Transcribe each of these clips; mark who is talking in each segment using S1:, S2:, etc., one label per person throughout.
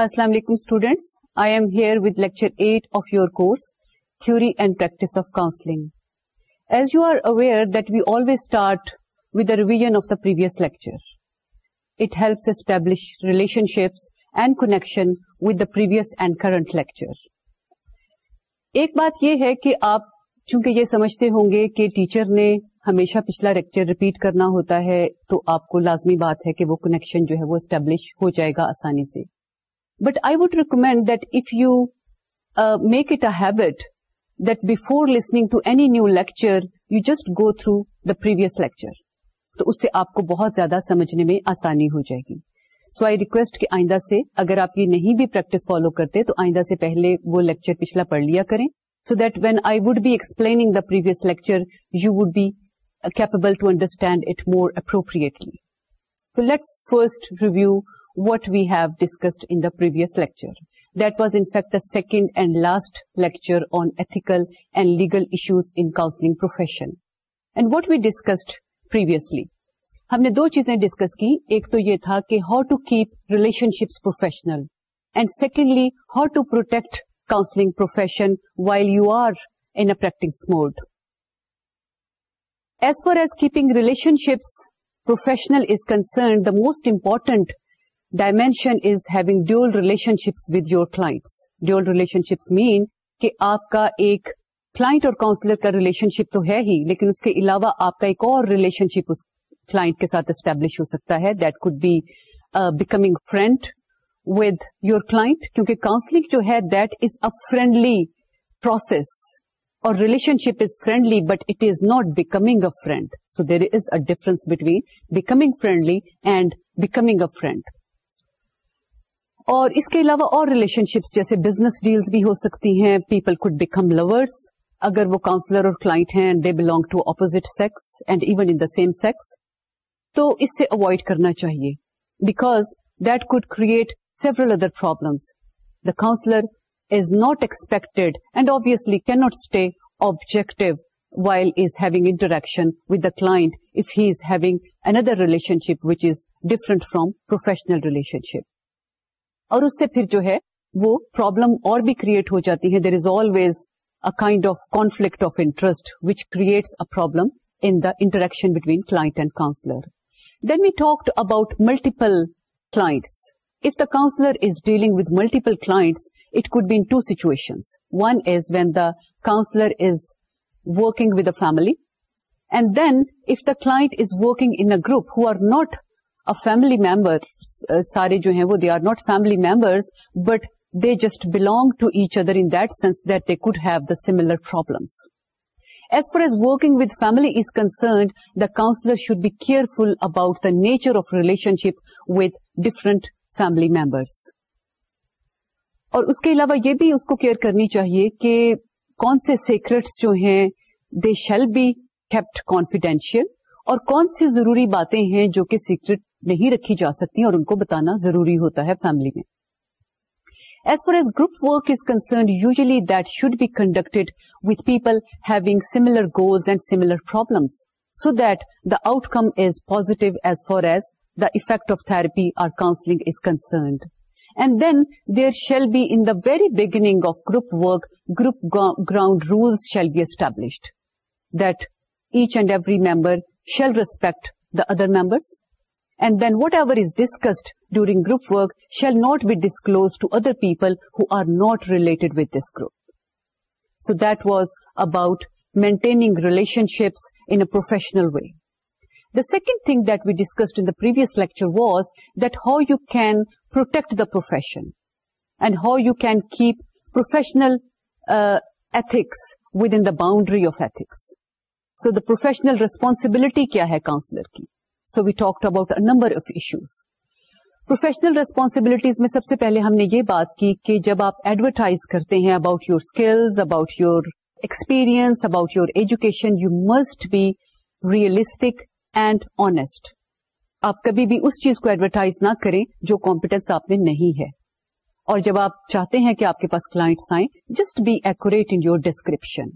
S1: السلام علیکم students I am here with lecture eight of your course theory and practice of counselling as you are aware that we always start with the revision of the previous lecture it helps establish relationships and connection with the previous and current lecture ایک بات یہ ہے کہ آپ چونکہ یہ سمجھتے ہوں گے کہ ٹیچر نے ہمیشہ پچھلا لیکچر ریپیٹ کرنا ہوتا ہے تو آپ کو لازمی بات ہے کہ وہ کنیکشن جو ہے وہ اسٹیبلش ہو جائے گا آسانی سے but I would recommend that if you make it a habit that before listening to any new lecture you just go through the previous lecture تو اس سے آپ کو بہت زیادہ سمجھنے میں آسانی ہو جائے گی سو آئی ریکویسٹ کہ آئندہ سے اگر آپ یہ نہیں بھی پریکٹس فالو کرتے تو آئندہ سے پہلے وہ لیکچر پچھلا پڑھ لیا کریں so that when I would be explaining the previous lecture you would be capable to understand it more appropriately تو let's first review what we have discussed in the previous lecture it was in fact the second and last lecture on ethical and legal issues in counselling profession and what we discuss پر ہم نے دو چیزیں discuss کی ایک تو یہ تھا کہ how to keep relationships professional and secondly how to protect counselling profession while you are in practice mode as far as keeping relationships professional is concerned the most important dimension is having dual relationships with your class dual relationships mean کہ آپ کا ایک client اور counsellor کا relationship تو ہے ہی لیکن اس کے علاوہ آپ کا ایک اور ریلیشن شپ اس کلائنٹ کے ساتھ اسٹیبلش ہو سکتا ہے that could be becoming friend with your client کیونکہ کاؤنسلنگ جو ہے that is a friendly process اور relationship is friendly but it is not becoming a friend so there is a difference between becoming friendly and becoming a friend اور اس کے علاوہ اور relationships جیسے business deals بھی ہو سکتی ہیں پیپل کوڈ بیکم لورس اگر وہ کاؤنسلر اور کلائنٹ ہیں they belong to opposite sex and even in the same sex تو اس سے اوائڈ کرنا چاہیے because that could create several other problems the counsellor is not expected and obviously not stay objective while is having interaction with the client if he is having another relationship which is different from professional relationship اور اس سے پھر جو ہے وہ problem اور بھی create ہو جاتی ہے there is always a kind of conflict of interest which creates a problem in the interaction between client and counsellor then we talked about multiple clients if the counsellor is dealing with multiple client it in two situations one is when the counsellor is with with a family then if the client is working in a group who are not family member سارے جو ہیں وہ they are not family members but they just belong to each other in that sense that they could have the similar problems as far as working with family is concerned the counsellor should be careful about the nature of relationship with different family members اور اس کے علاوہ یہ بھی اس کو care کرنی چاہیے کہ کون سے سیکرٹس جو ہیں they shall be kept confidential اور کون سی ضروری باتیں ہیں جو کہ سیکرٹ نہیں رکھی جا سکتی اور ان کو بتانا ضروری ہوتا ہے فیملی میں as far as group work is concerned usually that should be conducted with people having similar goals and similar problems so that the outcome is positive as far as the effect of therapy or counselling is concerned and then there shall be in the very beginning of group work group ground rules shall be established that each and every member shall respect the other members and then whatever is discussed during group work shall not be disclose to other people her not related with this group so that was about maintaining relationships in a professional way the second thing that we discuss in the previous lecture was that how you can protect the profession and how you can keep professional ethics within boundary of ethics so the professional responsibility کیا ہے counsellor کی so we talk about number of issues professional responsibilities میں سب سے پہلے ہم نے یہ بات کی کہ جب آپ ایڈورٹائز کرتے ہیں about your skills about your experience about your education you must be realistic and honest آپ کبھی بھی اس چیز کو ایڈورٹائز نہ کریں جو کمپیٹنس آپ میں نہیں ہے اور جب آپ چاہتے ہیں کہ آپ کے پاس کلائنٹس آئیں just be act in your description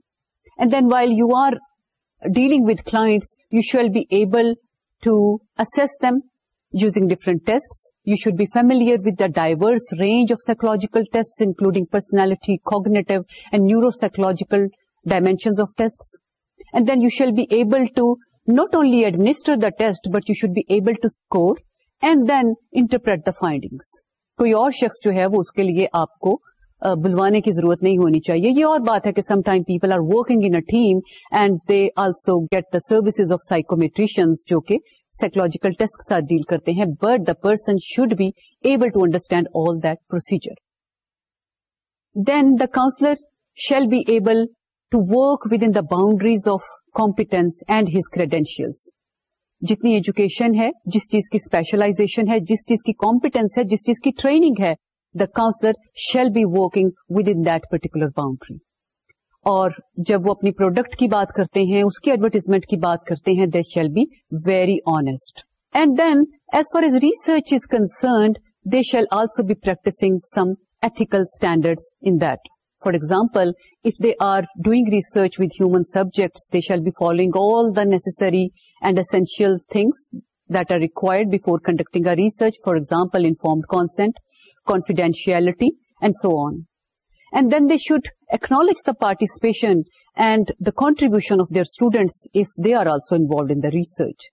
S1: and then while you are dealing with clients you shall be able test them using different test you should be familiar with diverse range of psychological test including personality cognitive and neuropsychological dimensions of test and then you should be able to not only administer the test but you should be able to score and then interpret the finding کوئی اور شخص جو ہے وہ اس کے لیے آپ کو بلوانے کی ضرورت نہیں ہونی چاہیے یہ اور بات ہے کہ some time people are working in a team and they also get the services of psychometrician جو کہ سائیکولوجیکل ٹیسٹ کے ساتھ ڈیل کرتے ہیں but the person should be able to understand all that procedure then the counsellor shall be able to work with in the boundaries of competence and his credential جتنی education ہے جس چیز کی specialisation ہے جس چیز کی کمپیٹنس ہے جس چیز کی ٹریننگ ہے the counselor shall be working within particular particular boundary اور جب وہ اپنی پروڈکٹ کی بات کرتے ہیں اس کی ایڈورٹیزمنٹ کی بات کرتے ہیں they shall be very honest and then as far research is concerned they shall also be practising some ethical standard in that for example if they are doing research with human subject they shall be following all the necessary and essential things that are required before conducting a research for example informed consent confidentiality and so on and then they should acknowledge the participation and the contribution of their students if they are also involved in the research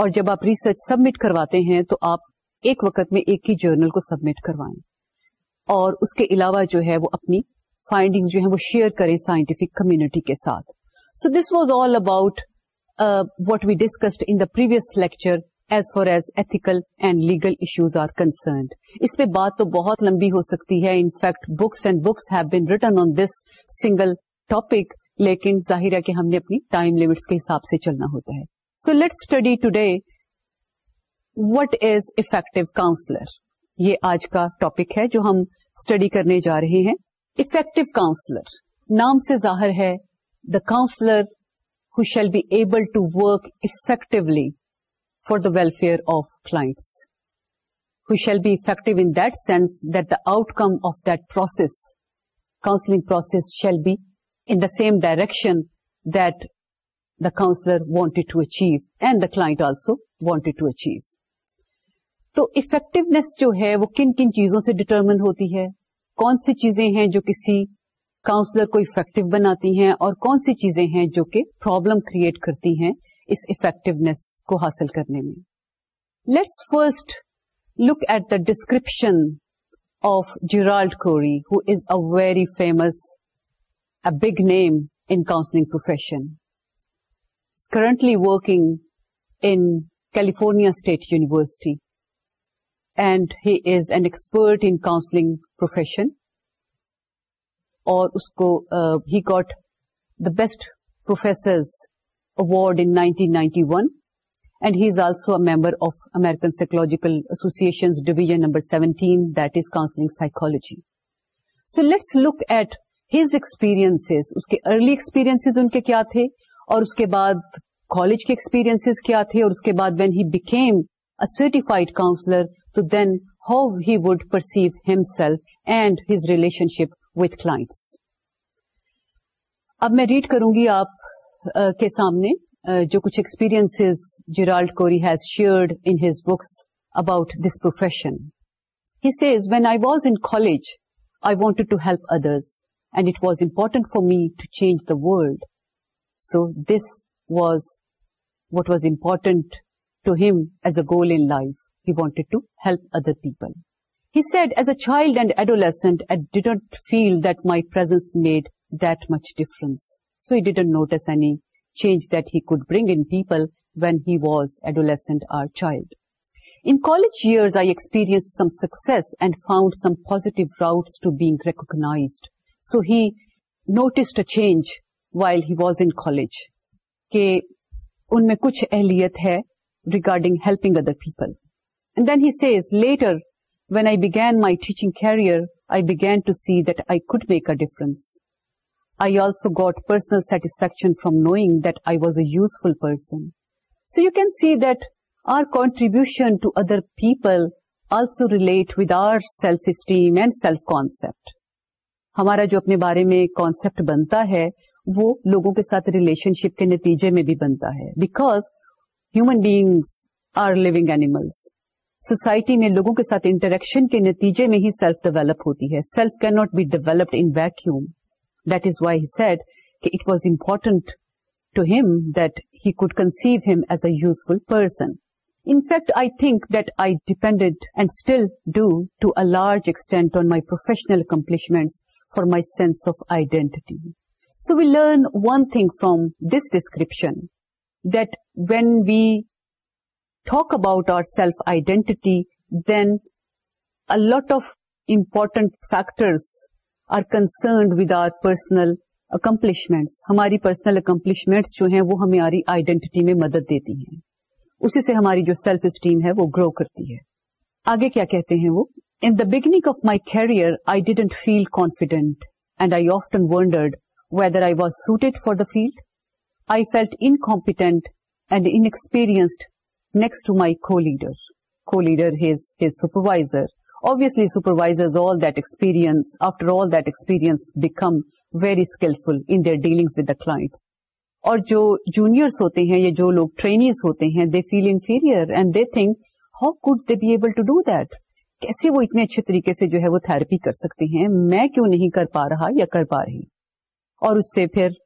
S1: اور جب آپ research submit کرواتے ہیں تو آپ ایک وقت میں ایک ہی جرنل کو سبمٹ کروائیں اور اس کے علاوہ جو ہے وہ اپنی فائنڈنگ جو ہے وہ شیئر کریں سائنٹفک کمیونٹی کے ساتھ so this was all about what we discussed in the previous lecture as far as ethical and legal issues are concerned اس پہ بات تو بہت لمبی ہو سکتی ہے in fact books and books have been written on this single topic لیکن ظاہر ہے کہ ہم نے اپنی ٹائم لمٹس کے حساب سے چلنا ہوتا ہے so let study today what is effective counsellor یہ آج کا ٹاپک ہے جو ہم اسٹڈی کرنے جا رہے ہیں افیکٹو کاؤنسلر نام سے ظاہر ہے the counsellor shall be able to work effectively for the welfare of class who shall be effective in that sense that the outcome of those counselling process shall be in the same direction that the counsellor want to achieve and the class also want to achieve تو effectiveness جو ہے وہ کن کن چیزوں سے determine ہوتی ہے کون سی چیزیں ہیں جو کسی کاؤنسلر کو افیکٹو بناتی ہیں اور کون سی چیزیں ہیں جو کہ پروبلم کریٹ کرتی ہیں اس افیکٹونیس کو حاصل کرنے میں let's first look at the description of Gerald Corey who is a very famous a big name in counselling profession currently working in California State University and he is an expert in counselling profession اور اس کو he got the best professors award in nineteen ninety one and he is also a member of American Psychological Association division number seventeen so let's look at his experience کے early experience ان کے کیا تھے اور اس کے بعد college کے اکسپیرینس کیا تھے اور اس کے بعد when he became a certified counsellor to then how he would perceive himself and his relationship with class اب میں ریڈ کروں گی آپ کے سامنے جو کچھ experience Gerald Corey has shared in his books about this profession he says when I was in college I wanted to help others and it was important for me to change the world so this was what was important to him as a goal in life he wanted to help other people he said as a child and adolescent at didn't feel that my presence made that much difference so he didn't notice any change they could bring in people when he was adolescent or child in college years I experience some success and found some positive route to being recognise so he noticed change while he was in college کے ان میں کچھ اہل ہے regarding helping other people then he says later when I began my teaching career I began to see that I could make a difference I also got personal satisfaction from knowing that I was a useful person so you can see that our contribution to other people also relate with our self esteem and self concept ہمارا جو اپنے بارے میں concept بنتا ہے وہ لوگوں کے ساتھ ریلیشن شپ کے نتیجے میں بھی بنتا ہے بیکاز ہیومن بیگس آر لوگ اینیملس سوسائٹی میں لوگوں کے ساتھ انٹریکشن کے نتیجے میں ہی سیلف ڈیولپ ہوتی ہے self not be developed in vacuum That is why he said it was important to him that he could conceive him as a useful person. In fact, I think that I depended and still do to a large extent on my professional accomplishments for my sense of identity. So we learn one thing from this description, that when we talk about our self-identity, then a lot of important factors are concerned with are personal accomplishments ہماری personal accomplishments جو ہیں وہ ہماری identity میں مدد دیتی ہیں اسی سے ہماری جو سیلف اسٹیم ہے وہ گرو کرتی ہے آگے کیا کہتے ہیں وہ in the beginning of my career I didn't feel confident and I often wondered whether I was suited for the field I felt incompetent and inexperienced next to my co leader co leader his his supervisor obviously supervisors all that experience, after all that experience become very skillful in their dealings with the clients. اور جو juniors ہوتے ہیں یا جو لوگ trainees ہوتے ہیں they feel inferior and they think how could they be able to do that کیسے وہ اتنے اچھے طریقے سے جو ہے وہ تھراپی کر سکتے ہیں میں کیوں نہیں کر پا رہا یا کر پا رہی اور اس سے پھر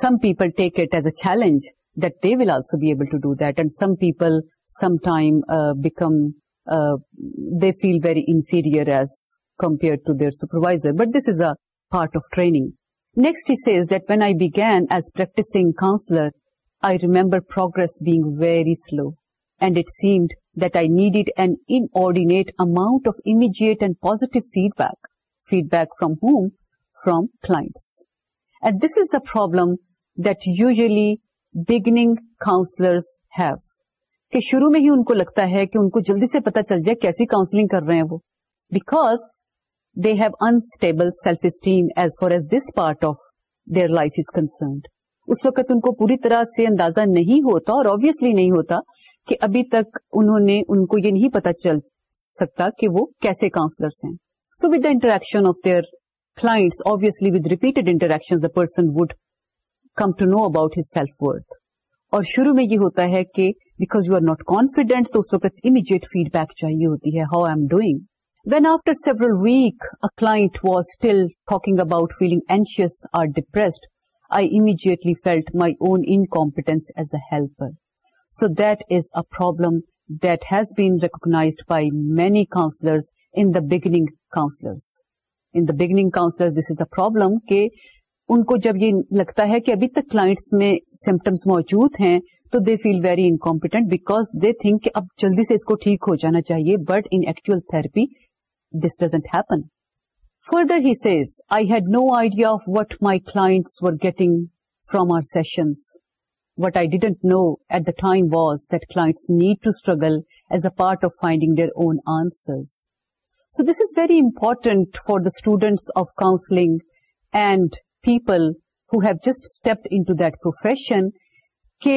S1: some people take it as a challenge that they will also be able to do that and some people some time become they feel very inferior as compared to their supervisor. But this is a part of training. Next, he says that when I began as practicing counselor, I remember progress being very slow, and it seemed that I needed an inordinate amount of immediate and positive feedback. Feedback from whom? From clients. And this is the problem that usually beginning counselors have. کہ شروع میں ہی ان کو لگتا ہے کہ ان کو جلدی سے پتا چل جائے کیسی کاؤنسلنگ کر رہے ہیں وہ because they have unstable self esteem as far as this part of their life is concerned اس وقت ان کو پوری طرح سے اندازہ نہیں ہوتا اور آبیسلی نہیں ہوتا کہ ابھی تک انہوں نے ان کو یہ نہیں پتا چل سکتا کہ وہ کیسے کاؤنسلرس ہیں so with the interaction of their class obviously with repeated interaction the person would come to know about his self worth اور شروع میں یہ ہوتا ہے کہ because you are not confident تو اس وقت امیڈیٹ فیڈ بیک چاہیے ہوتی ہے how I am doing when after several week a client was still talking about feeling anxious or depressed I immediately felt my own in as a helper so that is a problem that has been recognised by many counsellors in the beginning counsellors in the beginning counsellor this is the problem کہ ان کو جب یہ لگتا ہے کہ ابھی تک کلائنٹس میں سمٹمس موجود ہیں تو they feel very incompetent because they think کہ اب جلدی سے اس کو ٹھیک ہو جانا چاہیے but in actual therapy this doesn't happen further he says I had no idea of what my clients were getting from our sessions what I didn't know at the time was that clients need to struggle as a part of finding their own answers so this is very important for the students of counselling and people who have just step into that profession کہ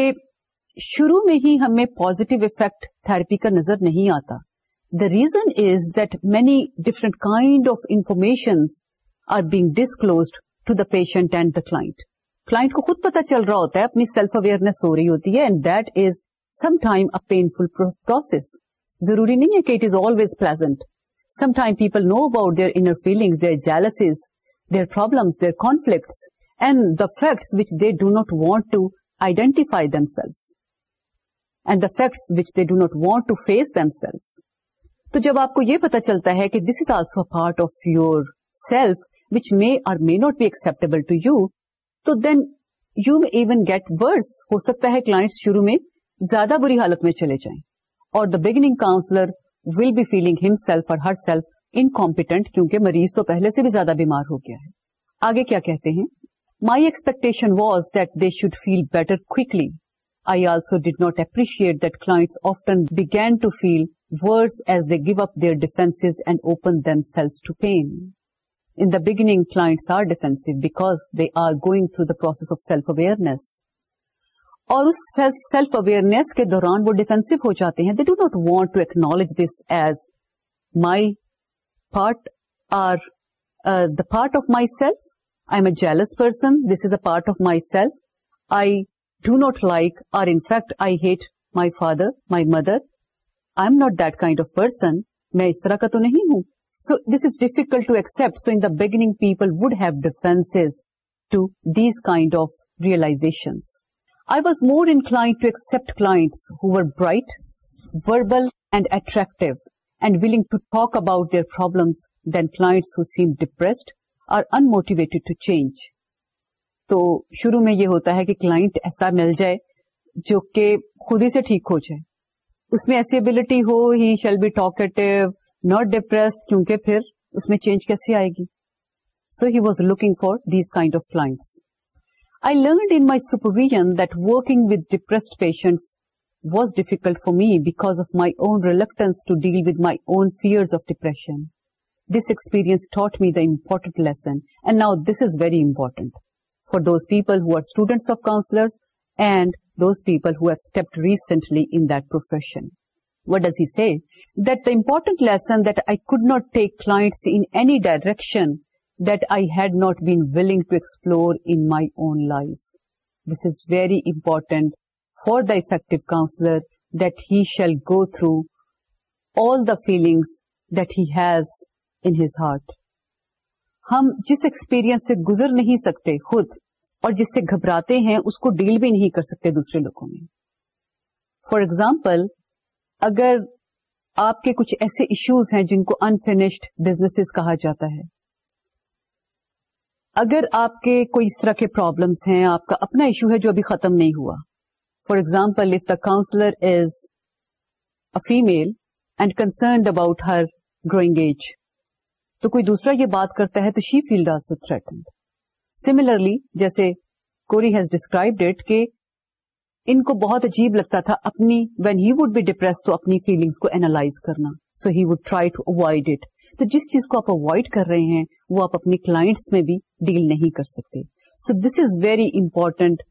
S1: شروع میں ہی ہمیں positive effect therapy کا نظر نہیں آتا the reason is that many different kind of information are being disclosed to the patient and the client client کو خود پتا چل رہا ہوتا ہے اپنی سیلف اویئرنیس ہو رہی ہوتی ہے and that is some time a painful process ضروری نہیں ہے کہ it is always pleasant some time people know about their inner feelings their jealousies their problems their conflicts and the facts which they do not want to identify themselves and the facts which they do not want to face themselves تو جب آپ کو یہ پتا چلتا ہے کہ this is also part of your self which may or may not be acceptable to you تو دین یو میں ایون گیٹ ورس ہو سکتا ہے كلائنٹ شروع میں زیادہ بری حالت میں چلے جائیں اور the beginning counsellor will be feeling himself اور ہر سیلف انکمپیٹنٹ کیونکہ مریض تو پہلے سے بھی زیادہ بیمار ہو گیا ہے آگے کیا کہتے ہیں my expectation was that they should feel better quickly I also did not appreciate that class often begin to feel worse as they give up their defence and open selves to pain in the beginning class are defence because they are going through the process of self awareness اور اس self awareness کے دوران وہ defensive ہو جاتے ہیں they do not want to acknowledge this as my part or uh, part of my self I am a jealous person this is a part of my self I do not like or in fact I hate my father my mother I am not that kind of person میں اس طرح کا تو نہیں ہوں so this is difficult to accept so in the beginning people would have defence to these kind of realization I was more inclined to class who were bright verbal and attractive and to to talk about their than then who seem depressed or unmotivated to change تو شروع میں یہ ہوتا ہے کہ client ایسا مل جائے جو کہ خود ہی سے ٹھیک ہو جائے اس میں ایسی ابلٹی ہو he shall be talked not depressed کیونکہ پھر اس میں چینج کیسے آئے گی so he was looking for these kind of class I learned in my supervision that working with depressed patients was difficult for me because of my own reluctance to deal with my own fears of depression. This experience taught me the important lesson, and now this is very important for those people who are students of counselors and those people who have stepped recently in that profession. What does he say? That the important lesson that I could not take clients in any direction that I had not been willing to explore in my own life. This is very important for the effective counsellor that he shall go through all the feelings he has in his heart ہم جس experience سے گزر نہیں سکتے خود اور جس سے گھبراتے ہیں اس کو ڈیل بھی نہیں کر سکتے دوسرے لوگوں میں فار ایگزامپل اگر آپ کے کچھ ایسے ایشوز ہیں جن کو انفینشڈ بزنس کہا جاتا ہے اگر آپ کے کوئی اس طرح کے پرابلمس ہیں آپ کا اپنا ایشو ہے جو ابھی ختم نہیں ہوا for the counsellor is a female and concerned about her growing age تو کوئی دوسرا یہ بات کرتا ہے تو she felt also threatened similarly جیسے کوری ہیز ڈسکرائبڈ اٹ کہ ان کو بہت عجیب لگتا تھا اپنی when he would be depress تو اپنی فیلنگس کو اینالائز کرنا so he would try to avoid it تو جس چیز کو آپ اوائڈ کر رہے ہیں وہ آپ اپنے کلائنٹس میں بھی ڈیل نہیں کر سکتے so this is very important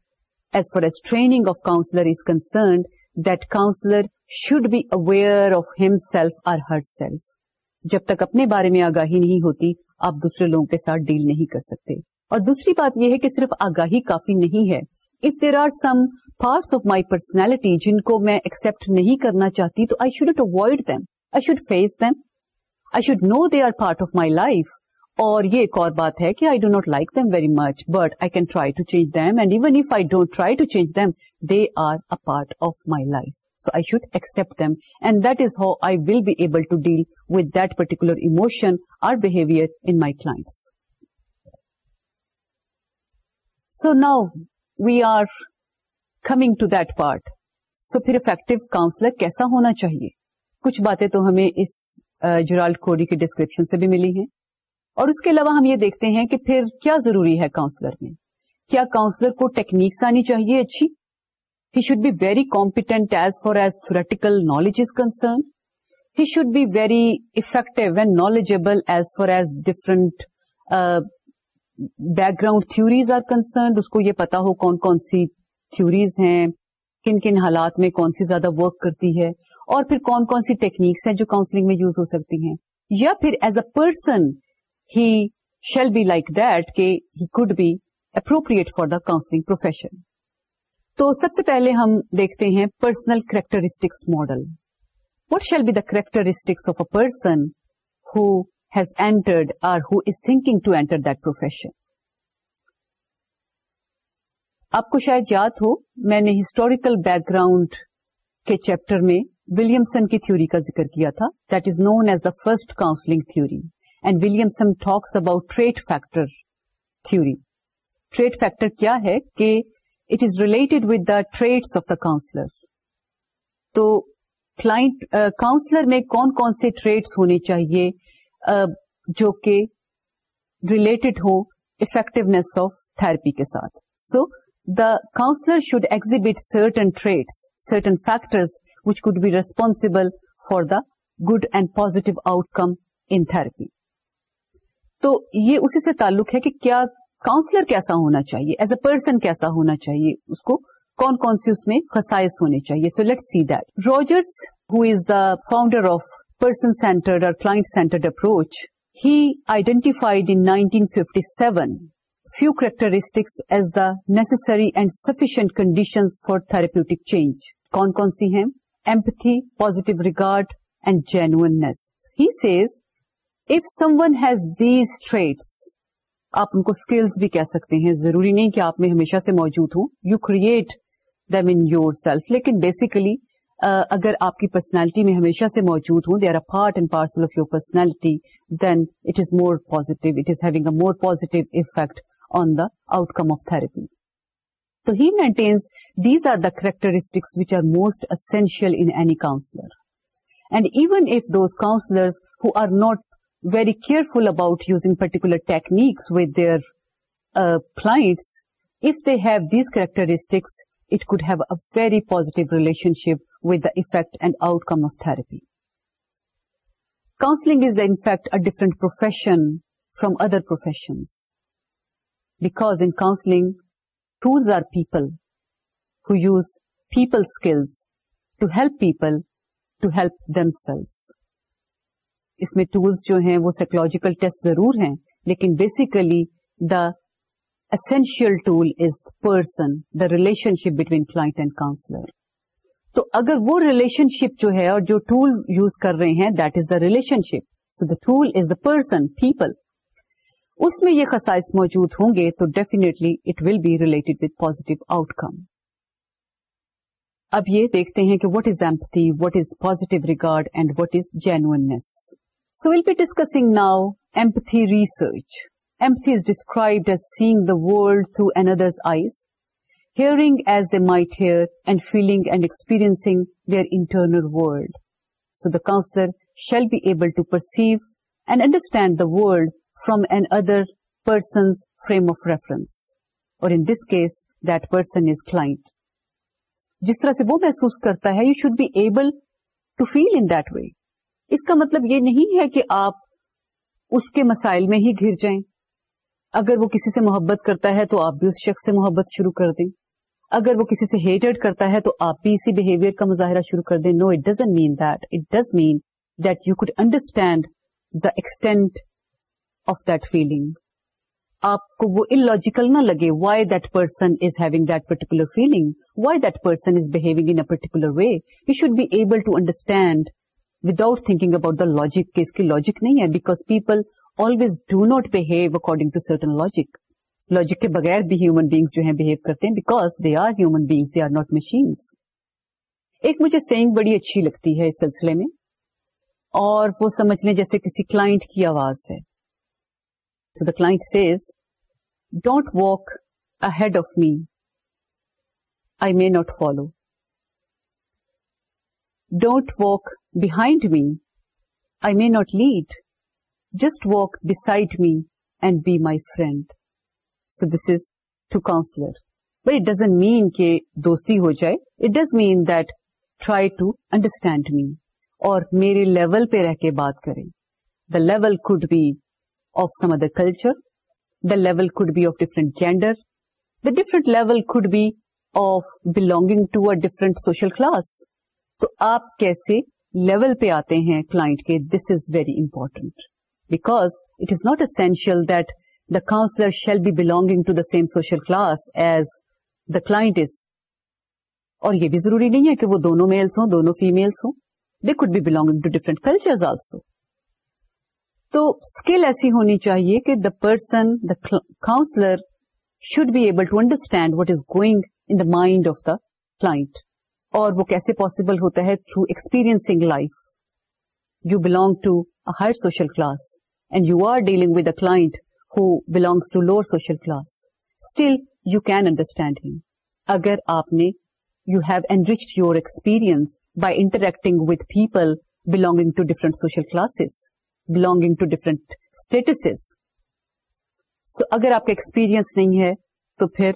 S1: as far as training of counsellor is concerned that counsellor should be aware of ہم سیلف herself. ہر سیلف جب تک اپنے بارے میں آگاہی نہیں ہوتی آپ دوسرے لوگوں کے ساتھ ڈیل نہیں کر سکتے اور دوسری بات یہ ہے کہ صرف آگاہی کافی نہیں ہے if there are some parts of my personality جن کو میں ایکسپٹ نہیں کرنا چاہتی تو I should it avoid them I should face them I should know they are part of my life اور یہ ایک اور بات ہے کہ I do not like them very much but I can try to change them and even if I don't try to change them they are a part of my life so I should accept them and that is how I will be able to deal with that particular emotion or behaviour in my class so now we are coming to that part so پھر effective counsellor کیسا ہونا چاہیے کچھ باتیں تو ہمیں اس جرالڈ کوڈی کے description سے بھی ملی ہیں اور اس کے علاوہ ہم یہ دیکھتے ہیں کہ پھر کیا ضروری ہے کاؤنسلر میں کیا کاؤنسلر کو ٹیکنیکس آنی چاہیے اچھی he should be very competent as far as theoretical knowledge is concern he should be very effective and knowledgeable as far as different background theories are concerned اس کو یہ پتا ہو کون کون سی تھوریز ہیں کن کن حالات میں کون سی زیادہ ورک کرتی ہے اور پھر کون کون سی ٹیکنیکس ہیں جو کاؤنسلنگ میں یوز ہو سکتی ہیں یا پھر as a person he shall be like that کہ he could be appropriate for the counselling profession تو سب سے پہلے ہم دیکھتے ہیں personal characteristics model what shall be the characteristics of a person who has entered or who is thinking to enter that profession آپ کو شاید یاد ہو میں نے ہسٹوریکل بیک گراؤنڈ کے چیپٹر میں ولیمسن کی تھیوری کا ذکر کیا تھا that is known as the first counselling theory and Williamson talks about trait factor theory trait factor کیا ہے کہ it is related with the traits of the counsellor تو کلائنٹ کاؤنسلر میں کون کون سے ٹریڈس ہونے چاہیے جو کہ ریلیٹڈ ہو افیکٹونیس آف تھرپی کے ساتھ so the counsellor should exhibit certain traits certain factors which could be responsible for the good and positive outcome in therapy تو یہ اسی سے تعلق ہے کہ کیا کاؤنسلر کیسا ہونا چاہیے ایز اے پرسن کیسا ہونا چاہیے اس کو کون کون سی اس میں خسائس ہونے چاہیے so let see that Rogers who is the founder of person centred اور client centred approach he identified in nineteen few seven few characteristics as the necessary and sufficient therapeutic for therapeutic change کون کون سی ہیں empathy positive regard and jeans he says if someone has these traits آپ ان کو skills بھی کہہ سکتے ہیں ضروری نہیں کہ آپ میں ہمیشہ سے موجود ہوں you create them in your self لیکن بیسیکلی اگر آپ کی پرسنالٹی میں ہمیشہ سے موجود ہوں they are a part and parcel of your personality then it is more positive it is having a more positive effect on the outcome of therapy تو he maintains these are the characteristics which are most essential in any counsellor and even if those counsellor who are not very careful about using particular techniques with their uh, clients, if they have these characteristics, it could have a very positive relationship with the effect and outcome of therapy. Counseling is in fact a different profession from other professions, because in counseling, tools are people who use people skills to help themselves. اس میں tools جو ہیں وہ psychological test ضرور ہیں لیکن basically the essential tool is the person the relationship between client and counsellor تو اگر وہ ریلیشن شپ جو ہے اور جو ٹول یوز کر رہے ہیں that is the relationship so the tool is the person people اس میں یہ خسائز موجود ہوں گے تو definitely it will be related with positive outcome اب یہ دیکھتے ہیں کہ what is empathy what is positive regard and what is genuineness so we'll be discussing now empathy research empathy is describe as seeing the world through an others eyes hearing as the مائٹر and feeling and experience their internal world so the counsellor shall be able to perceive and understand the world from N other person's frame of reference اور in this case درسن از کلا جس طرح سے وہ محسوس کرتا ہے you should be able to feel in that way اس کا مطلب یہ نہیں ہے کہ آپ اس کے مسائل میں ہی گر جائیں اگر وہ کسی سے محبت کرتا ہے تو آپ بھی اس شخص سے محبت شروع کر دیں اگر وہ کسی سے ہیٹڈ کرتا ہے تو آپ بھی اسی بہیویئر کا مظاہرہ شروع کر دیں no it doesn't mean that it does mean that you could understand the extent of that feeling آپ کو وہ ان لوجیکل نہ لگے why that person is having that particular feeling why that person is behaving in particular way you should be able to understand without thinking about the logic اس کی logic نہیں ہے because people always do not behave according to certain logic logic کے بغیر بھی human beings جو ہیں behave کرتے ہیں because they are human beings they are not machine ایک مجھے سینگ بڑی اچھی لگتی ہے اس سلسلے میں اور وہ سمجھ لیں جیسے کسی کلاٹ کی آواز ہے so the Claus don't walk ahead of me I may not follow don't walk behind me I may not lead just walk beside me and be my friend so this is to counsellor but doesn't mean کہ دوستی ہو جائے it does mean they to understand me اور میرے level پہ رہ کے بات کریں the level could be of some other culture the level be of different gender the different level could be of belonging to a different social class تو آپ کیسے لیول پہ آتے ہیں کلاٹ کے this is very important because it is not essential that the counsellor shall be same to the social class as the اور یہ بھی ضروری نہیں ہے کہ وہ دونوں میلس ہوں دونوں فیملس ہوں they could be belonging to different cultures also تو اسکل ایسی ہونی چاہیے کہ the person the counsellor should be able to understand what is going in the mind of the client اور وہ کیسے پاسبل ہوتا ہے through experience life you belong to a higher social class and you are dealing with a client who belongs to lower social class still you can understand him اگر آپ نے you have enriched your experience by interacting with people belonging to different social classes different statuses status اگر آپ کا experience نہیں ہے تو پھر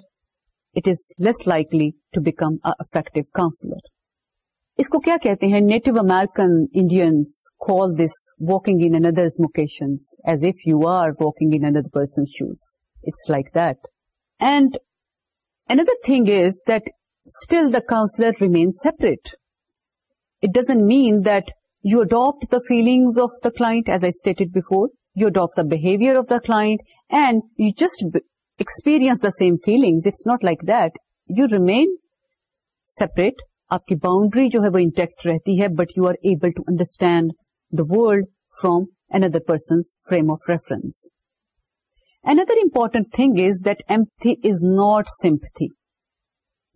S1: less likely to become effective counsellor اس کو کیا کہتے ہیں NATO American Indians call this walking in another's moccasins as if you are walking in another person shoes it's like that and another thing is that still the counsellor remain separate it doesn't mean that you adapt the feelings of the client as I stated before you adapt the behaviour of the client and you just experience the same feeling it's not like that you remain separate آپ کی boundary جو ہے وہ intact رہتی ہے but you are able to understand the world from N other person frame of reference another important thing is that M is not sympathy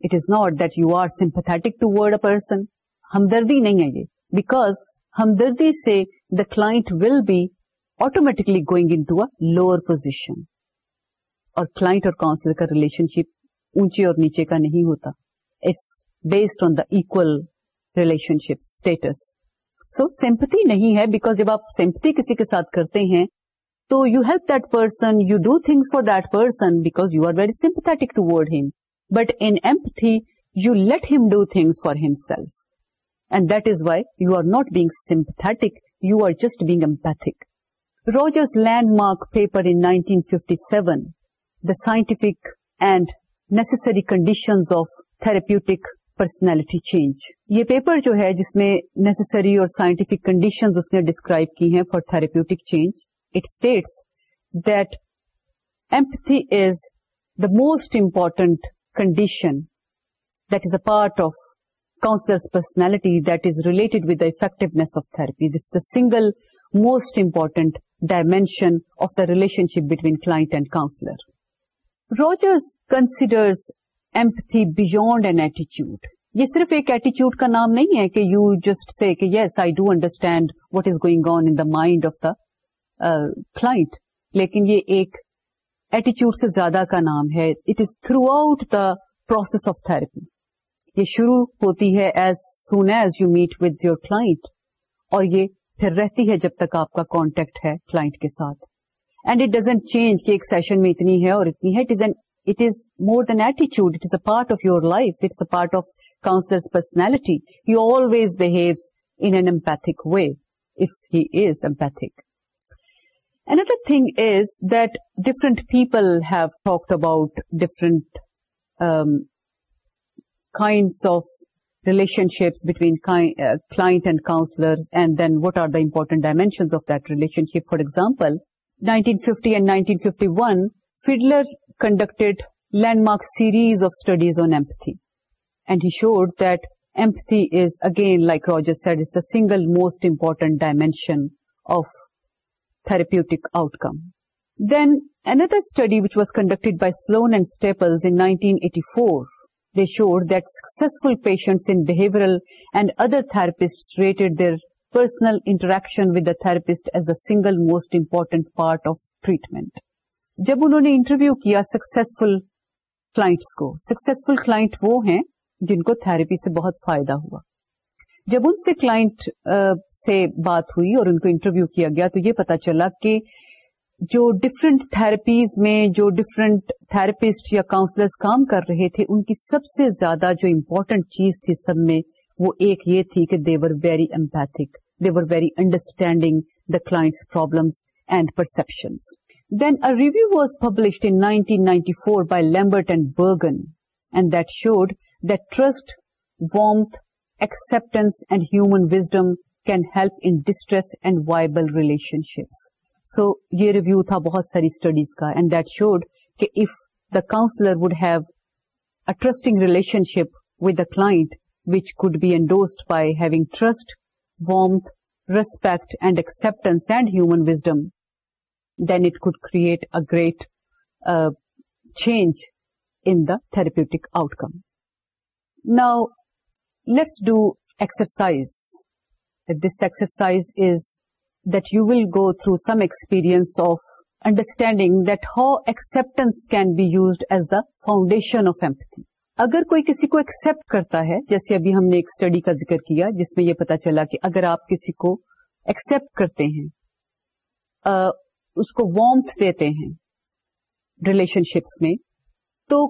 S1: it is not that you are sympathetic toward a person ہمدردی نہیں ہے یہ because ہمدردی سے the client will be automatically going into a lower position اور client اور counsellor کا relationship اونچے اور نیچے کا نہیں ہوتا it's based on the equal relationship status so sympathy نہیں ہے بیکاز جب آپ سمپتی کسی کے ساتھ کرتے ہیں تو you help that person you do things for that person because you are very sympathetic to word him but you let him do things for himself and that is why you are not being sympathetic you are just being empathic Rogers landmark paper in seven the scientific and necessary conditions of therapeutic personality change یہ paper جو ہے جس میں necessary اور scientific conditions نے describe کی ہیں for therapeutic change it states that empathy is the most important condition that is a part of counsellor's personality that is related with the effectiveness of therapy this is the single most important dimension of the relationship between client and counsellor Rogers considers empathy beyond an ایٹیچیوڈ یہ صرف ایک ایٹیچیوڈ کا نام نہیں ہے کہ you just say کہ yes I do understand what is going on in mind of the لیکن یہ ایک ایٹیچیوڈ سے زیادہ کا نام ہے it is throughout the process of therapy یہ شروع ہوتی ہے as soon as you meet with your client اور یہ پھر رہتی ہے جب تک آپ کا کانٹیکٹ ہے کلاٹ کے ساتھ اینڈ اٹ ڈزنٹ چینج کہ ایک سیشن میں اتنی ہے اور اتنی ہے مور دین ایٹیچیوڈ it is a part of your life it's a part of counsellor's personality you always behaves in an empathic way if he is is that different people have talked about different um, kinds of relationships between relationships uh, client and counselors and then what are the important dimensions of that relationship. For example, 1950 and 1951, Fidler conducted landmark series of studies on empathy. And he showed that empathy is, again, like Rogers said, is the single most important dimension of therapeutic outcome. Then another study which was conducted by Sloan and Staples in 1984, they showed that successful patients in behavioral and other therapists rated their personal interaction with the therapist as the single most important part of treatment جب انہوں نے interview کیا successful class کو successful client وہ ہیں جن کو therapy سے بہت فائدہ ہوا جب ان سے کلاٹ سے بات ہوئی اور ان کو انٹرویو کیا گیا تو یہ پتا چلا کہ جو ڈفرنٹ تھراپیز میں جو ڈفرنٹ تھراپسٹ یا کاؤنسلرز کام کر رہے تھے ان کی سب سے زیادہ جو امپورٹنٹ چیز تھی سب میں وہ ایک یہ تھی کہ دیور very empathic they were very understanding the class problems and perceptions then a review was published in nineteen ninety four by Lambert and Bergin and that showed دسٹ warmth acceptance and human wisdom can help in distress and viable relationships so یہ review تھا بہت ساری studies کا and that showed کہ if the counsellor would have a trusting relationship with the clutch could be advised by having trust warmth, respect and acceptance and human wisdom, then it could create a great uh, change in the therapeutic outcome. Now, let's do exercise. This exercise is that you will go through some experience of understanding that how acceptance can be used as the foundation of empathy. اگر کوئی کسی کو accept کرتا ہے جیسے ابھی ہم نے ایک اسٹڈی کا ذکر کیا جس میں یہ پتا چلا کہ اگر آپ کسی کو ایکسپٹ کرتے ہیں اس کو وارمتھ دیتے ہیں ریلیشن شپس میں تو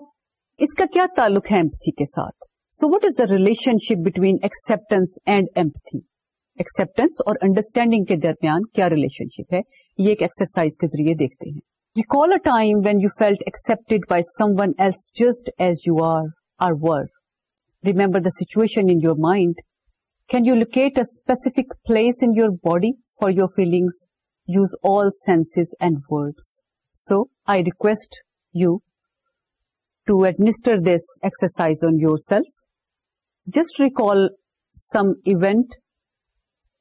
S1: اس کا کیا تعلق ہے ایمپتھی کے ساتھ so what is the relationship between acceptance and empathy acceptance اور انڈرسٹینڈنگ کے درمیان کیا ریلیشن شپ ہے یہ ایک ایکسرسائز کے ذریعے دیکھتے ہیں Recall a time when you felt accepted by someone else just as you are or were. Remember the situation in your mind. Can you locate a specific place in your body for your feelings? Use all senses and words. So, I request you to administer this exercise on yourself. Just recall some event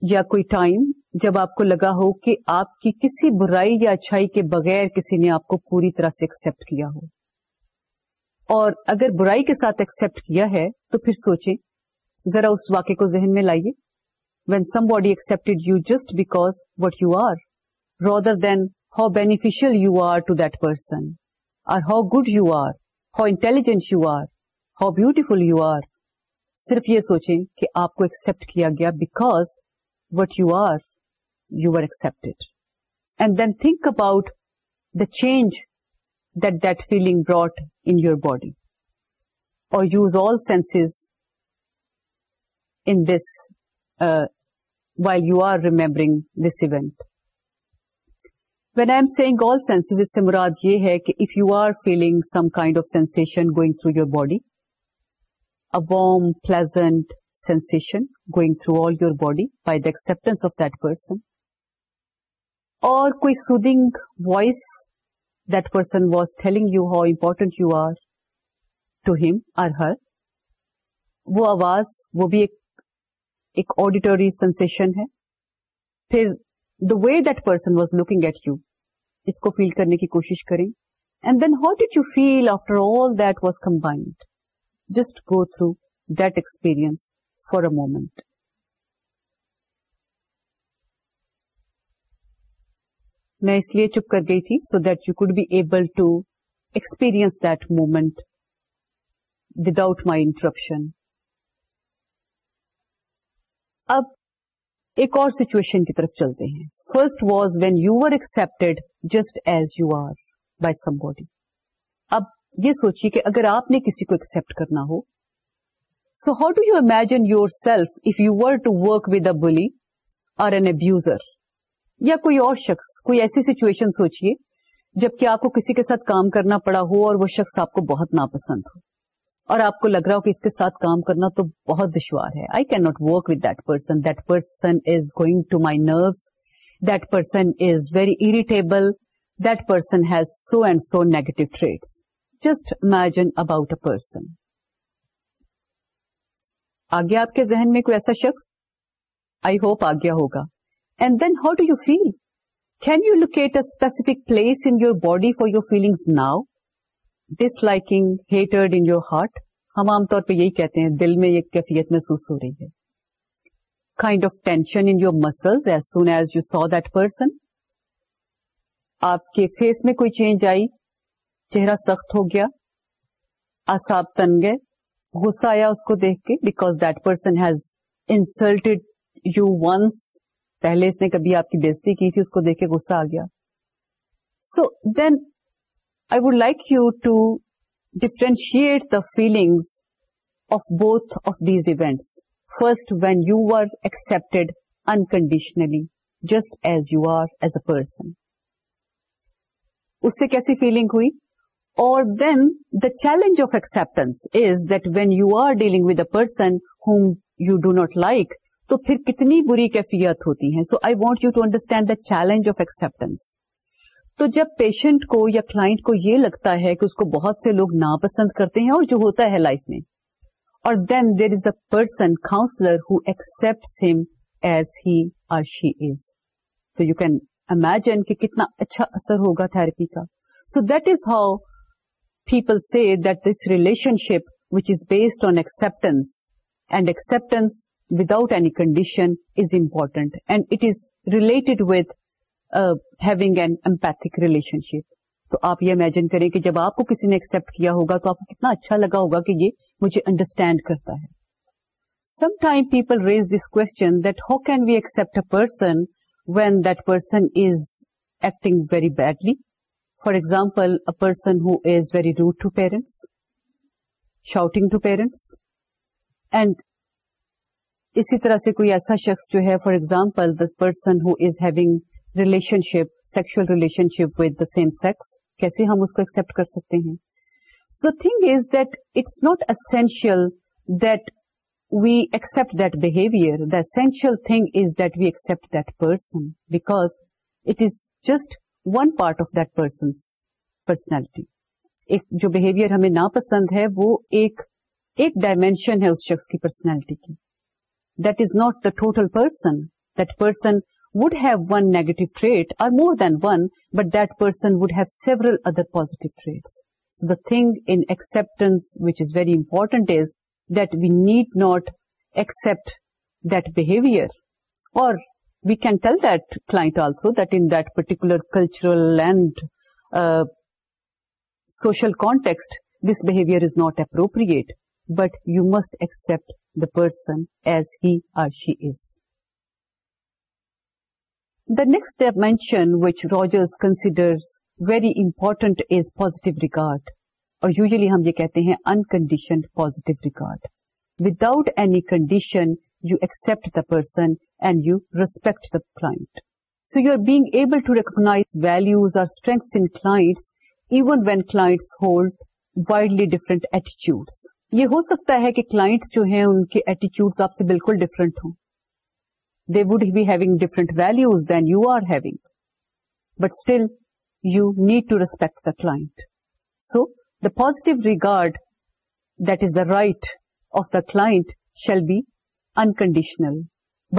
S1: ya koi time جب آپ کو لگا ہو کہ آپ کی کسی برائی یا اچھائی کے بغیر کسی نے آپ کو پوری طرح سے ایکسپٹ کیا ہو اور اگر برائی کے ساتھ ایکسپٹ کیا ہے تو پھر سوچیں ذرا اس واقعے کو ذہن میں لائیے when somebody accepted you just because what you are rather than how beneficial you are to that person اور how good you are how intelligent you are how beautiful you are صرف یہ سوچیں کہ آپ کو accept کیا گیا because what you are you are accept and then think about the change that that feeling brought in your body اور use all sense in this why you are remembering this event when I say all senses سے مراد یہ ہے کہ if you are feeling some kind of sensation going through your body um pleasant sensation going through all your body by the acceptance of that person اور کوئی سوگ voice that person was telling you how important you are to him or her وہ آواز وہ بھی ایک auditory sensation ہے پھر the way that person was looking at you اس کو فیل کرنے کی کوشش کریں and then how did you feel after all that was combined just go through that experience for a moment میں اس لیے چپ کر گئی تھی so that you could be able to experience that moment without my interruption اب ایک اور سچویشن کی طرف چلتے ہیں first was when you are accepted just as you are by somebody اب یہ سوچیے کہ اگر آپ نے کسی کو ایکسپٹ کرنا ہو so how do you imagine yourself if you were to work with a bully or an abuser یا کوئی اور شخص کوئی ایسی سچویشن سوچیے جبکہ آپ کو کسی کے ساتھ کام کرنا پڑا ہو اور وہ شخص آپ کو بہت ناپسند ہو اور آپ کو لگ رہا ہو کہ اس کے ساتھ کام کرنا تو بہت دشوار ہے I can not work with that person that person is going to my that person is very irritable that person has so and so negative traits just imagine about a person آگے آپ کے ذہن میں کوئی ایسا شخص آئی hope آگیا ہوگا and then how do you feel can you locate a place in your body for your feelings now dish liking hatred in your heart ہم عام طور پہ یہی کہتے ہیں دل میں یہ کیفیت محسوس ہو رہی ہے kind of tension in your muscles as soon as you saw that person آپ کے فیس میں کوئی چینج آئی چہرہ سخت ہو گیا آساب تن گئے غصہ آیا اس کو دیکھ کے because that person has insulted you once پہلے اس نے کبھی آپ کی بےزتی کی تھی اس کو دیکھ کے گسا آ گیا so then I would like you to differentiate the feelings of both of these events first when you are accepted unconditionally just as you are as a person اس سے کیسی فیلنگ ہوئی اور then the challenge of acceptance is that when you are dealing with a person whom you do not like تو پھر کتنی بری کیفیت ہوتی ہیں so I want you to understand the challenge of acceptance تو جب پیشنٹ کو یا کلائنٹ کو یہ لگتا ہے کہ اس کو بہت سے لوگ ناپسند کرتے ہیں اور جو ہوتا ہے لائف میں اور then there is a person counsellor who accept him as he she is تو یو کین امیجن کہ کتنا اچھا اثر ہوگا تھراپی کا so that is how people say that this relationship which is based on acceptance and acceptance without any condition is important and it is related with having having an relationship تو آپ یہ imagine کریں کہ جب آپ کو کسی نے ایکسپٹ کیا ہوگا تو آپ کو کتنا اچھا لگا ہوگا کہ یہ مجھے انڈرسٹینڈ کرتا ہے some time people raise this question that how can we accept a person when that person is acting very badly for example a person who is very rude to parents shouting to parents and اسی طرح سے کوئی ایسا شخص جو ہے for example the person who is having relationship sexual relationship with the same sex کیسے ہم اس کو ایکسپٹ کر سکتے ہیں so the thing is that it's not essential that we accept that behaviour the essential thing is that we accept that person because it is just one part of that person personality ایک جو behaviour ہمیں ناپسند ہے وہ ایک ایک dimension ہے اس شخص کی پرسنالٹی کی that is not the total person. That person would have one negative trait or more than one, but that person would have several other positive traits. So the thing in acceptance which is very important is that we need not accept that behavior, or we can tell that client also that in that particular cultural and uh, social context, this behavior is not appropriate. But you must accept the person as he or she is the next dimension which Rogers considers very important is positive regard اور usually ہم یہ کہتے ہیں unconditioned positive regard without any condition you accept the person and you respect the client so you are being able to recognise values or strengths in class even when class hold widely different attitudes یہ ہو سکتا ہے کہ clients جو ہیں ان کے ایٹیچیوڈ آپ سے بالکل ڈفرنٹ ہوں they would be having different values then you are having but still you need to respect the client so the positive regard that is the right of the client shall be unconditional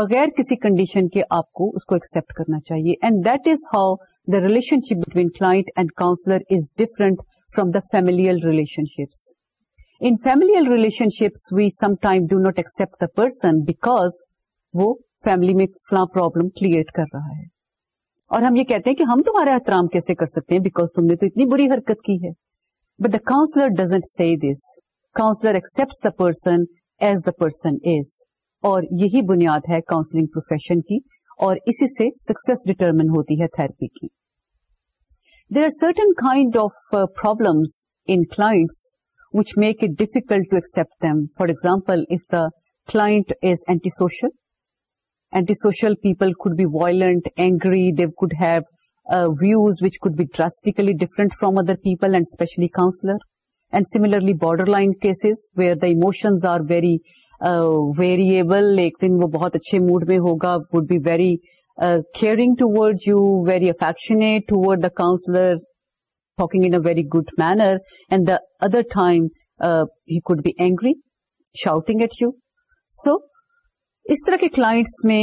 S1: بغیر کسی condition کے آپ کو اس کو accept کرنا چاہیے and that is how the relationship between client and counsellor is different from the familial relationships in family relationships we some time do not accept the person because وہ family میں فلاں problem create کر رہا ہے اور ہم یہ کہتے ہیں کہ ہم تمہارا احترام کیسے کر سکتے ہیں بیکاز تم نے تو اتنی بری حرکت کی ہے but the counsellor doesn't see this counsellor accept the person as the person is اور یہی بنیاد ہے کاؤنسلنگ پروفیشن کی اور اسی سے سکسیس ڈٹرمن ہوتی ہے تھرپی کی there are certain kind of problems in clients which make it difficult to accept them for example if the client's anti social anti social people could be violent angry they would have views which could be drastically different from other people and especially counsellor and similarly borderline cases where the emotions are very variable ایک دن وہ بہت اچھے mood میں ہوگا would be very caring toward you very affection the counsellor good manner very good manner and the time could be angry shouting at you so اس طرح کے کلائنٹس میں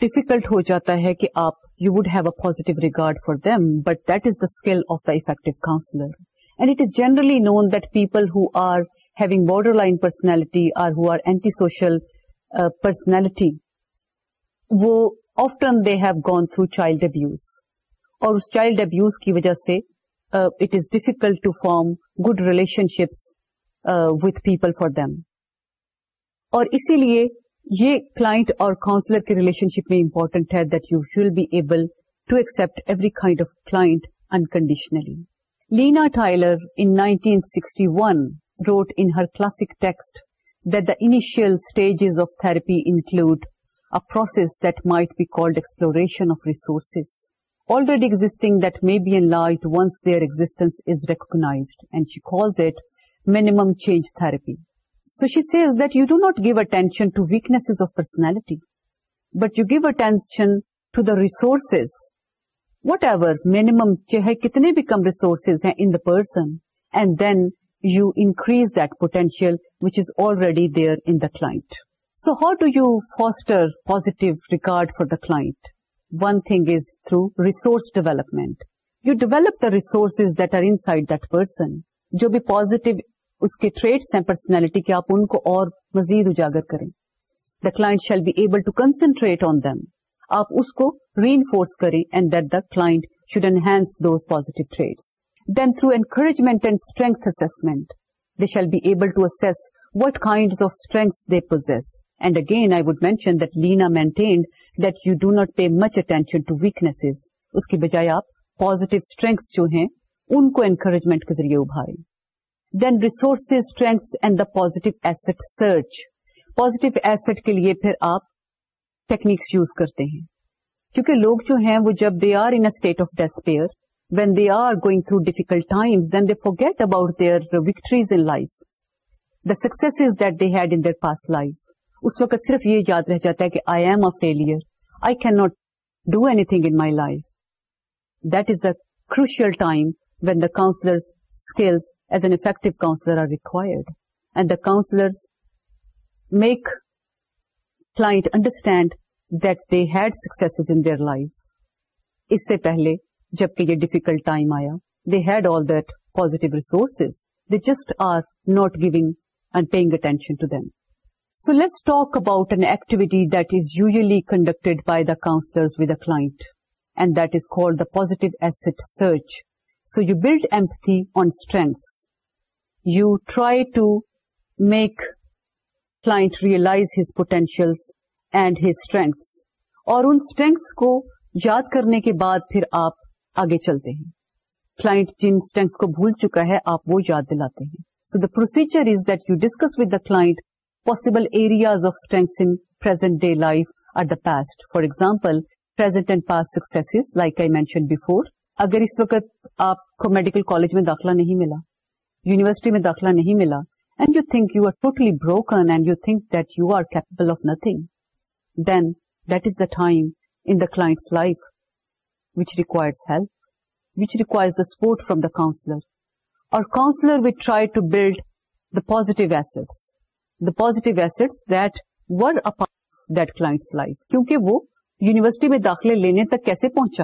S1: ڈیفیکلٹ uh, ہو جاتا ہے کہ آپ you would have a positive regard for them but that is the skill of the effective counsellor and it is generally known that people who are having borderline personality or who are anti social personality وہ often they have gone through child abuse اور اس child abuse کی وجہ سے it is difficult to form good relationship with people for them اور اسی لیے یہ کلاٹ اور کاؤنسلر کے ریلیشن شپ میں امپورٹنٹ ہے that you should be able to accept every kind of client unconditionally Leona Tyler in ninety sixty one wrote in her classic text what the initial stages of therapy include a process that be called exploration of resources already existing that may be in light once their existence is recognised and she calls it minimum change therapy so she says that you do not give attention to weakness of personality but you give attention to the resources whatever minimum چاہے کتنے بھی کم resources ہیں in the person and then you increase that potential which is already there in the client so how do you foster positive regard for the client one thing is through resource development you develop the resource that ارسائڈ درسن جو بھی positive اس کے traits ہیں personality کے آپ ان کو اور مزید اجاگر کریں the class shall be able to concentrate on them آپ اس کو ری انفورس کریں اینڈ دیٹ دا کلا should enhance those positive traits then through encouragement and strength assessment they shall be able to assess what kind of strengths they possess and again I would mention that لینا maintained that you do not pay much attention to weakness اس کی بجائے آپ positive اسٹریگس جو ہیں ان کو encouragement کے ذریعے ابارے then resources strengths and the positive asset search positive asset کے لیے آپ ٹیکنیکس یوز کرتے ہیں کیونکہ لوگ جو ہیں وہ جب they are in state of despair when they are going through difficult time then they forget about their victories in life the six is that they had in past life اس وقت صرف یہ یاد رہ جاتا ہے کہ I am a failure I can not do anything in my life that is the crucial time when the counsellor skills as an effective counsellor are required and the counsellor make client understand that they had success in their life اس سے پہلے جبکہ یہ difficult time آیا they had all that positive resources they just are not giving and paying attention to them so let's talk about an activity client and that by called the positive asset search so you build empathy on strengths you try to make client realise his potentials and his strengths اور ان strengths کو یاد کرنے کے بعد پھر آپ آگے چلتے ہیں کلاٹ جن اسٹرینگس کو بھول چکا ہے آپ وہ یاد دلاتے ہیں so the procedure is that you discuss with the client possible areas of strengths in present day life are the past. For example, present and past successes like I mentioned before. اگر اس وقت آپ کو medical college میں داخلہ نہیں ملا university میں داخلہ نہیں ملا and you think you are totally broken and you think that you are capable of nothing then that is the time in the class life which requires help which requires the support from the counsellor اور counsellor which try to build the positive assets the pause S that work apart that class life کیونکہ وہ university میں داخلے لینے تک کیسے پہنچا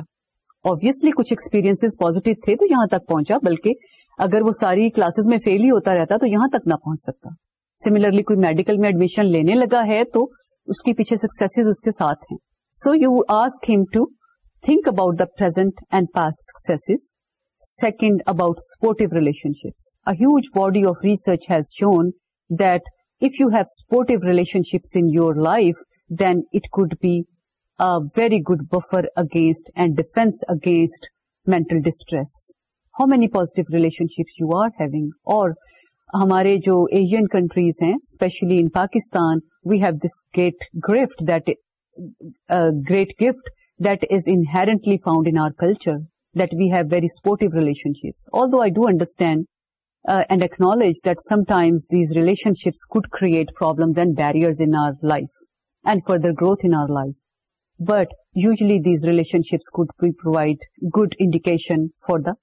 S1: obviously کچھ ایکسپیرینس پوزیٹو تھے تو یہاں تک پہنچا بلکہ اگر وہ ساری کلاسز میں فیل ہی ہوتا رہتا تو یہاں تک نہ پہنچ سکتا سملرلی کوئی میڈیکل میں ایڈمیشن لینے لگا ہے تو اس کے پیچھے سکسیس اس کے ساتھ ہیں سو یو آسک ہم to think about the present and past success second about supportive relationships a huge body of research has shown that if you have supportive relationships in your life, then it could be a very good buffer against and defense against mental distress. How many positive relationships you are having? Or ہمارے جو Asian countries ہیں especially in Pakistan we have this great gift that is inherently found in our culture that we have very supportive relationships although I do understand Uh, and acknowledge that sometimes these relationships could create problems and barriers in our life and further growth in our life. But usually these relationships could provide good indication for the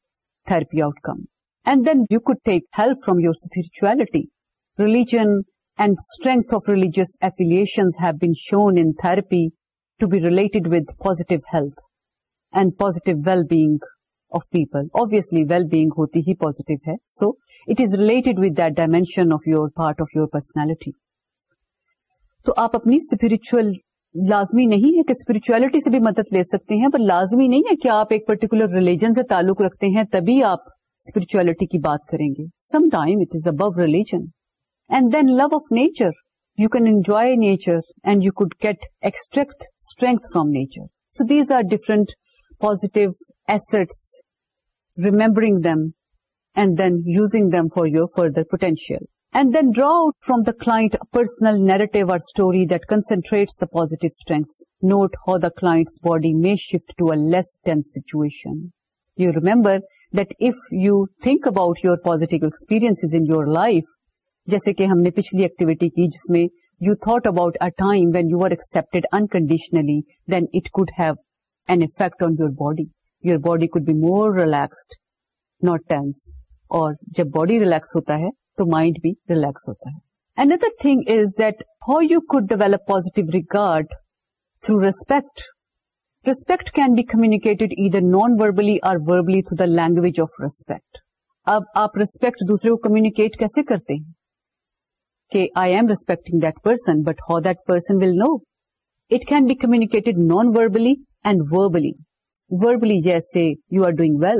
S1: therapy outcome. And then you could take help from your spirituality. Religion and strength of religious affiliations have been shown in therapy to be related with positive health and positive well-being Obviously, well being ہوتی ہی positive ہے so it is related with that dimension of your part of your personality تو آپ اپنی spiritual لازمی نہیں ہے کہ اسپرچولیٹی سے بھی مدد لے سکتے ہیں پر لازمی نہیں ہے کہ آپ ایک پرٹیکولر ریلیجن سے تعلق رکھتے ہیں تبھی آپ اسپرچولیٹی کی بات کریں گے some time it is about religion and then love of nature you can enjoy nature and you could get extract strength from nature so these are different positive assets remembering them and then using them for your further potential and then draw out from the client personal narrative or story that concentrates the positive strengths note how the client's body میں shift to a less situation you remember that if you think about your positive experience in your life جیسے کہ ہم نے پچھلی activity کی جس میں you thought about a time when you are accept unconditionally then it could have an effect on your body your body could be more relaxed not tense اور جب باڈی ریلیکس ہوتا ہے تو مائنڈ بھی ریلیکس ہوتا ہے another thing is that how you could develop positive regard through respect respect can be communicated either non verbally or verbally through the language of respect اب آپ ریسپیکٹ دوسرے کو کمیکیٹ کیسے کرتے ہیں کہ I am respecting that person but how that person will know it can be communicated non verbally and verbally verbally جیسے you are doing well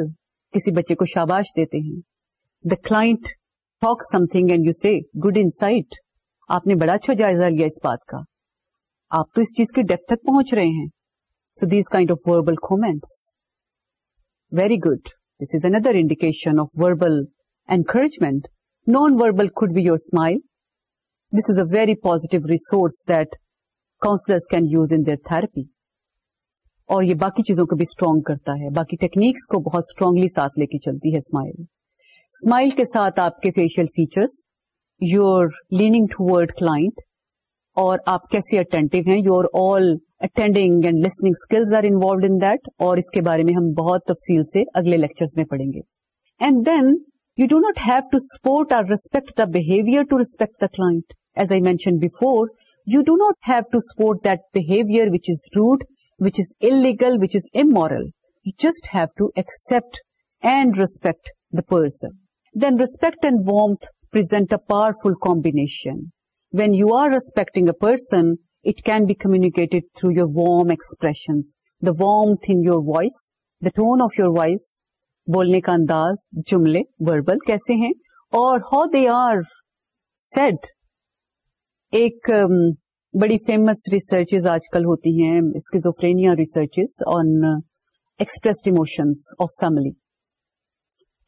S1: کسی بچے کو شاباش دیتے ہیں the client talk something and you see good insight آپ نے بڑا اچھا جائزہ لیا اس بات کا آپ تو اس چیز کی ڈیپ تک پہنچ رہے ہیں so these kind of verbal comments very good this is another indication of verbal encouragement non verbal could be your smile this is a very positive resource that counsellors can use in therapy اور یہ باقی چیزوں کو بھی strong کرتا ہے باقی techniques کو بہت اسٹرانگلی ساتھ لے کے چلتی ہے اسمائل اسمائل کے ساتھ آپ کے facial features your leaning toward client اور آپ کیسے اٹینٹو ہیں your all attending and listening skills are involved that اور اس کے بارے میں ہم بہت تفصیل سے اگلے لیکچر میں پڑھیں گے and then you do not have to support or respect the behaviour to respect the client as I mention before you do not have to support that behaviour which is rude which is illegal which is immoral you just have to accept and respect the person then respect and warmth present a powerful combination when you are respecting a person it can be communicated through your warm expressions the warmth in your voice the tone of your voice بولنے کا انداز جملے verbal کیسے ہیں اور how they are sad ایک بڑی famous researches آج کل ہوتی ہیں schizophrenia researches on expressed emotions of family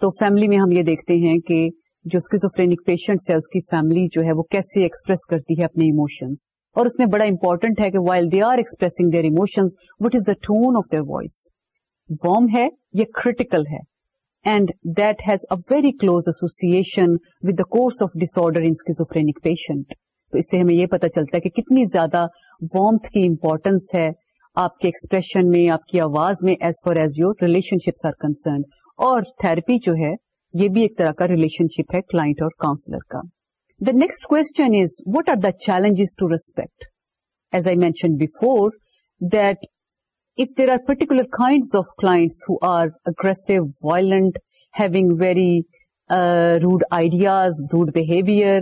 S1: تو فیملی میں ہم یہ دیکھتے ہیں کہ جو اسکیزوفرینک پیشنٹس ہے اس کی فیملی جو ہے وہ کیسے ایکسپریس کرتی ہے اپنے ایموشنس اور اس میں بڑا امپورٹنٹ ہے کہ while they are expressing their emotions what is the tone of their voice warm ہے یا کریٹیکل ہے and that has a very close association with the course of disorder in schizophrenic patient اس سے ہمیں یہ پتا چلتا ہے کہ کتنی زیادہ وارمتھ کی امپورٹینس ہے آپ کے ایکسپریشن میں آپ کی آواز میں as far as your relationships are concerned اور تھراپی جو ہے یہ بھی ایک طرح کا ریلیشن شپ ہے کلاٹ اور کاؤنسلر کا the next question is what are the challenges to respect as I mention before that if there are particular kind of class who are aggressive violent having very rude ideas rude behaviour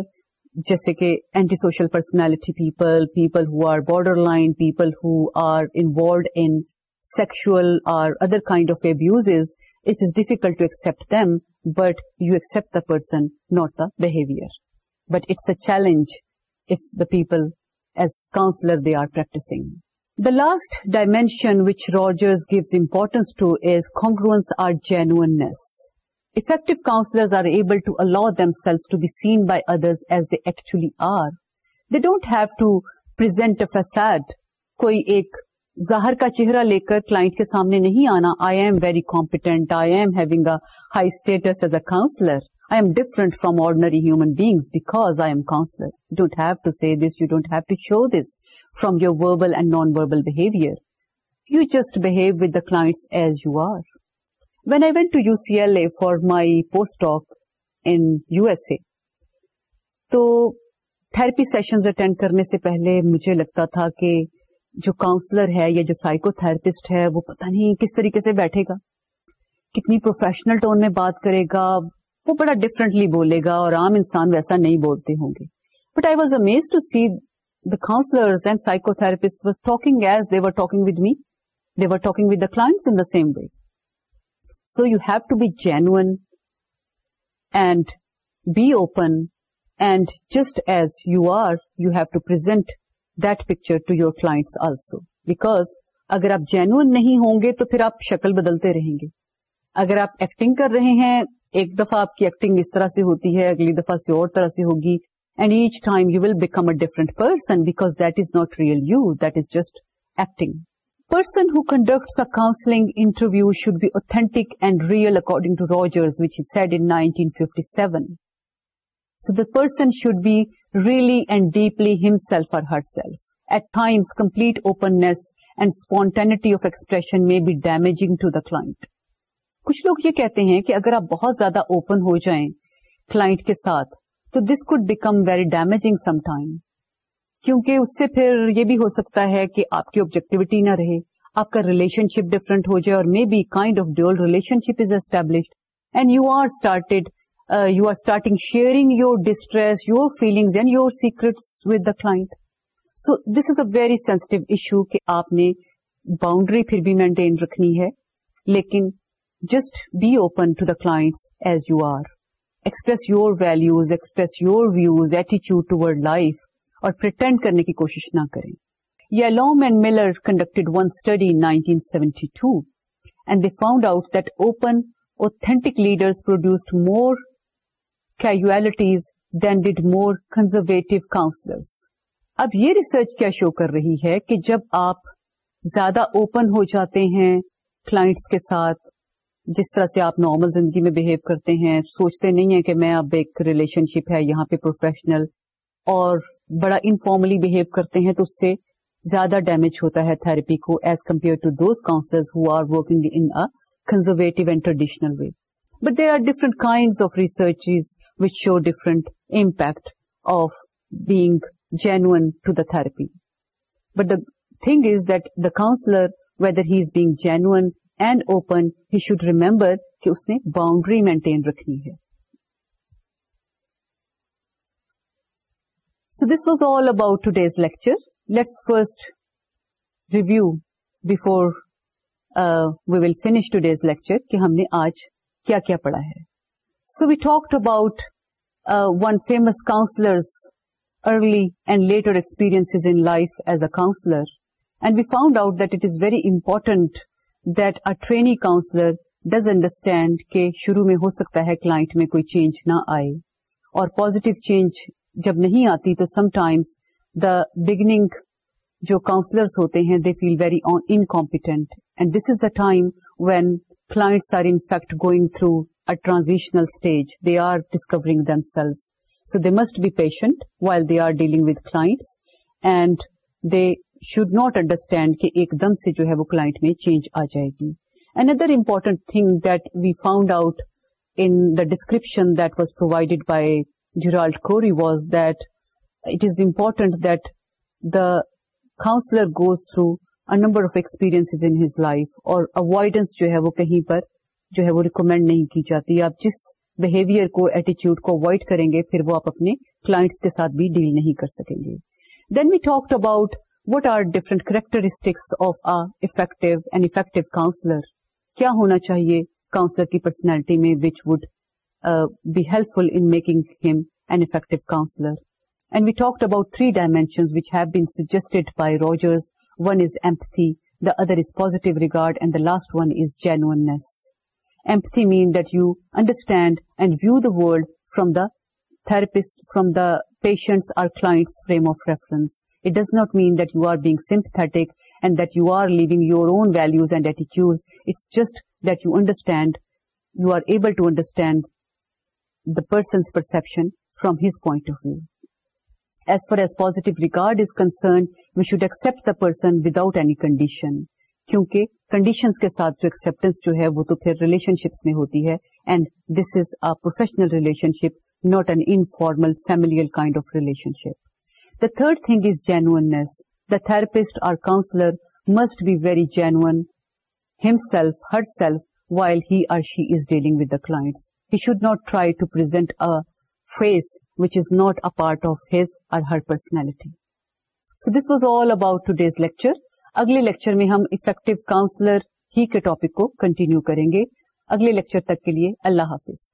S1: جیسے کہ anti social personality people people who are borderline people who are involved in sexual or other kind of abuse it is difficult to accept them but you accept the person not the behaviour but it's a challenge of the people as counsellor they are practising the last dimension which Rogers gives importance to is congruence or genuineness effective counsellors are able to allow themselves to be seen by others as they truly are they don't have to present of set کوئی ایک ظاہر کا چہرہ لے کر client کے سامنے نہیں آنا I am very competent I am having a high status as a counsellor I am different from ordinary human beings because I am counsellor you don't have to see this you don't have to show this from your verbal and non verbal behaviour you just behave with the class as you are when I went to U C L A for my post a تو therapy sessions attend کرنے سے پہلے مجھے لگتا تھا کہ جو counsellor ہے یا جو سائیکو تھراپسٹ ہے وہ پتہ نہیں کس طریقے سے بیٹھے گا کتنی پروفیشنل ٹون میں بات کرے گا وہ بڑا ڈفرینٹلی بولے گا اور عام انسان ویسا نہیں بولتے ہوں گے but I was amaze to see the counsellors and psychotherapist was talking as they were talk with me talking with the class in the same way so you have to be genuine and be open and just as you are you have to present that picture to your class also because اگر آپ جین نہیں ہوں گے تو پھر آپ شکل بدلتے رہیں گے اگر آپ ایکٹنگ کر رہے ہیں ایک دفعہ آپ کی ایکٹنگ اس طرح سے ہوتی ہے اگلی دفعہ سے اور طرح سے ہوگی and each time you will become a different person because that is not real you that is just acting person conducts counselling interview should be authentic and real according to Rogers which is said in nineteen fifty seven so that person should be really and deeply himself for herself at times complete openness and spontaneity of expression may be damage to the کلا کچھ لوگ یہ کہتے ہیں کہ اگر آپ بہت زیادہ اوپن ہو جائیں کلاٹ کے ساتھ تو this could become very damaging some time کیونکہ اس سے پھر یہ بھی ہو سکتا ہے کہ آپ کی آبجیکٹیوٹی نہ رہے آپ کا ریلیشن شپ ڈفرنٹ ہو جائے اور may be kind of dual relationship is established and you are started you are starting sharing your distress your feelings and your secrets with the client so this is a very sensitive issue کہ آپ نے boundary پھر بھی maintain رکھنی ہے لیکن just be open to the class as you are express your values express your views ایٹیچیوڈ to life اور پرٹینڈ کرنے کی کوشش نہ کریں Yalom loom and Miller conducted one study nineteen seventy two and they found out that open authentic leaders produced more casualties than did more conservative counsellors اب یہ research کیا شو کر رہی ہے کہ جب آپ زیادہ اوپن ہو جاتے ہیں کلائنٹس کے ساتھ جس طرح سے آپ نارمل زندگی میں بہیو کرتے ہیں سوچتے نہیں ہیں کہ میں اب ایک ریلیشن شپ ہے یہاں پہ پروفیشنل اور بڑا انفارملی بہیو کرتے ہیں تو اس سے زیادہ ڈیمیج ہوتا ہے تھراپی کو as compare to those counsellors who are working in conservative and traditional way but there are different kind of research which show different impact of being genuine to the therapy but the thing is that the counsellor whether he is being genuine and open he should remember کہ اس نے boundary maintain رکھنی ہے so this was all about today's lecture let's first review before we will finish today's lecture کہ ہم نے آج کیا پڑھا ہے so we talk about one famous counsellors early and later experience in life as a counsellor and we found out that it is very important that a trainee counsellor does understand کہ شروع میں ہو سکتا ہے client میں کوئی change نہ آئے اور پازیٹو چینج جب نہیں آتی تو سم ٹائمس دا بگننگ جو کاؤنسلرس ہوتے ہیں they feel very incompetent and this is the time when class are in fact going through transitional stage they are discovering themselves so they must be patient while they are dealing with class and they should not understand کہ ایک دم سے جو ہے وہ client میں change آ جائے گی and other important thing that we found out in the description that was provided by Gerald کوری was that it is important that the counsellor goes through a number of experience in his life اور avoidance جو ہے وہ کہیں پر جو ہے وہ recommend نہیں کی جاتی آپ جس بہیویئر کو ایٹیچیوڈ کو اوائڈ کریں گے پھر وہ آپ اپنے کلائنٹس کے ساتھ بھی ڈیل نہیں کر سکیں گے then we talk about what are different characteristics of effect and effect counsellor کیا ہونا چاہیے کاؤنسلر کی پرسنالٹی میں which would be helpful in making him an effective counselor. And we talked about three dimensions which have been suggested by Rogers. One is empathy, the other is positive regard, and the last one is genuineness. Empathy means that you understand and view the world from the therapist, from the patient's or client's frame of reference. It does not mean that you are being sympathetic and that you are leaving your own values and attitudes. It's just that you understand, you are able to understand persons perception from his point of view as far as positive regard is concern we should accept the person without any condition کیونکہ conditions کے ساتھ جو acceptance جو ہے وہ تو پھر relation ships میں ہوتی ہے and this is a professional relationship not an informal familial kind of relationship the third thing is genuineness the therapist اور counsellor must be very himself herself while he or she is dealing with the clients he should not try to put face which is not a part of his or her personality so this was all about today's lecture اگلے lecture میں ہم effective counselor ہی کے topic کو continue کریں گے اگلے lecture تک کے لیے اللہ حافظ